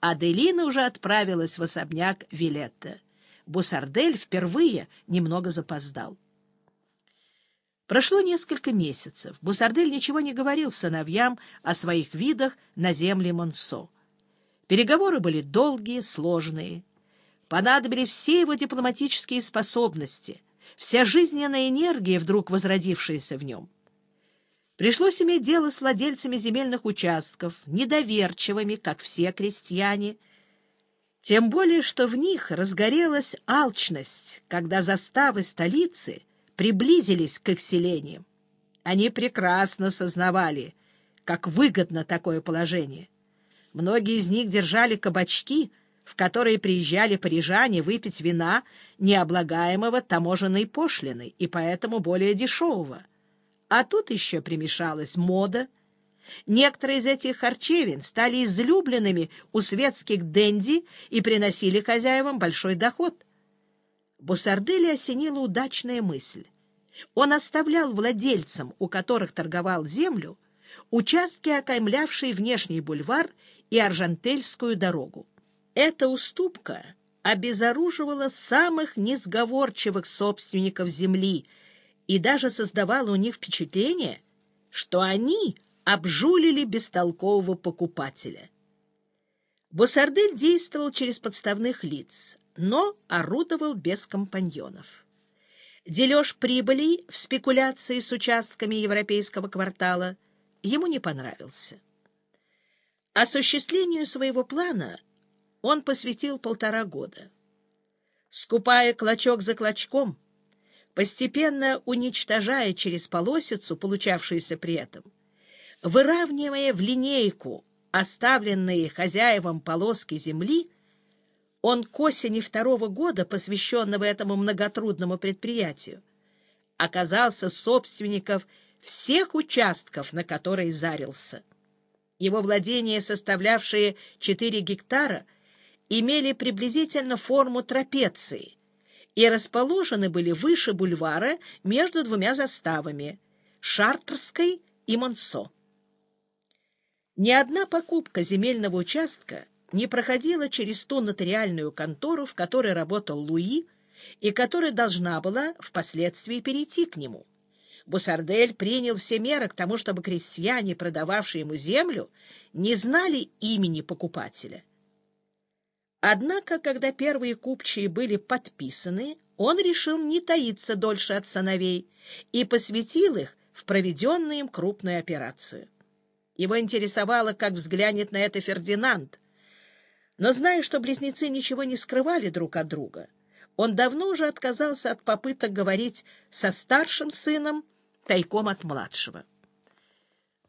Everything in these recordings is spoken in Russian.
Аделина уже отправилась в особняк Вилетта. Бусардель впервые немного запоздал. Прошло несколько месяцев. Бусардель ничего не говорил сыновьям о своих видах на земле Монсо. Переговоры были долгие, сложные. Понадобились все его дипломатические способности, вся жизненная энергия, вдруг возродившаяся в нем. Пришлось иметь дело с владельцами земельных участков, недоверчивыми, как все крестьяне, тем более, что в них разгорелась алчность, когда заставы столицы приблизились к их селениям. Они прекрасно сознавали, как выгодно такое положение — Многие из них держали кабачки, в которые приезжали парижане выпить вина, не облагаемого таможенной пошлиной и поэтому более дешевого. А тут еще примешалась мода. Некоторые из этих харчевин стали излюбленными у светских денди и приносили хозяевам большой доход. Бусардели осенила удачная мысль. Он оставлял владельцам, у которых торговал землю, участки, окаймлявшие внешний бульвар и Аржантельскую дорогу. Эта уступка обезоруживала самых несговорчивых собственников земли и даже создавала у них впечатление, что они обжулили бестолкового покупателя. Босардель действовал через подставных лиц, но орудовал без компаньонов. Дележ прибылей в спекуляции с участками европейского квартала ему не понравился. Осуществлению своего плана он посвятил полтора года. Скупая клочок за клочком, постепенно уничтожая через полосицу, получавшуюся при этом, выравнивая в линейку оставленные хозяевам полоски земли, он к осени второго года, посвященного этому многотрудному предприятию, оказался собственником всех участков, на которые зарился. Его владения, составлявшие 4 гектара, имели приблизительно форму трапеции и расположены были выше бульвара между двумя заставами — Шартрской и Монсо. Ни одна покупка земельного участка не проходила через ту нотариальную контору, в которой работал Луи, и которая должна была впоследствии перейти к нему. Бусардель принял все меры к тому, чтобы крестьяне, продававшие ему землю, не знали имени покупателя. Однако, когда первые купчие были подписаны, он решил не таиться дольше от сыновей и посвятил их в проведенную им крупную операцию. Его интересовало, как взглянет на это Фердинанд. Но, зная, что близнецы ничего не скрывали друг от друга, он давно уже отказался от попыток говорить со старшим сыном тайком от младшего.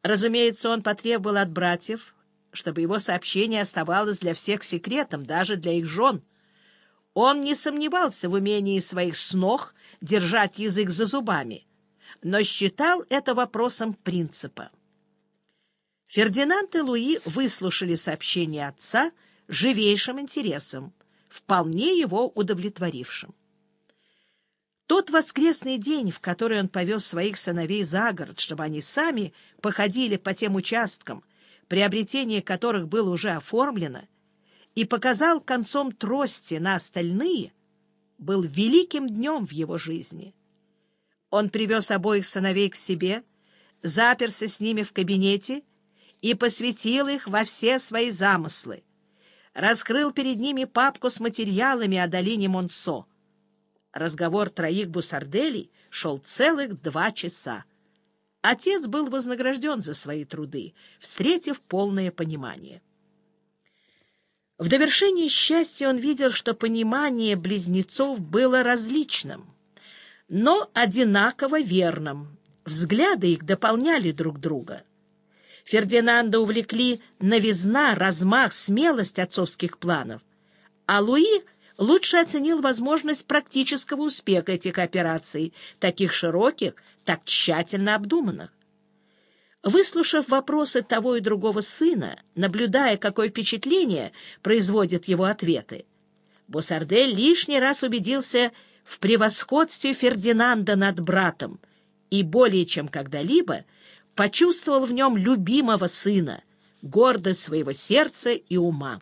Разумеется, он потребовал от братьев, чтобы его сообщение оставалось для всех секретом, даже для их жен. Он не сомневался в умении своих снох держать язык за зубами, но считал это вопросом принципа. Фердинанд и Луи выслушали сообщение отца живейшим интересом, вполне его удовлетворившим. Тот воскресный день, в который он повез своих сыновей за город, чтобы они сами походили по тем участкам, приобретение которых было уже оформлено, и показал концом трости на остальные, был великим днем в его жизни. Он привез обоих сыновей к себе, заперся с ними в кабинете и посвятил их во все свои замыслы, раскрыл перед ними папку с материалами о долине Монсо — Разговор троих бусарделей шел целых два часа. Отец был вознагражден за свои труды, встретив полное понимание. В довершение счастья он видел, что понимание близнецов было различным, но одинаково верным. Взгляды их дополняли друг друга. Фердинанда увлекли новизна, размах, смелость отцовских планов, а Луи лучше оценил возможность практического успеха этих операций, таких широких, так тщательно обдуманных. Выслушав вопросы того и другого сына, наблюдая, какое впечатление производят его ответы, Босардель лишний раз убедился в превосходстве Фердинанда над братом и более чем когда-либо почувствовал в нем любимого сына, гордость своего сердца и ума.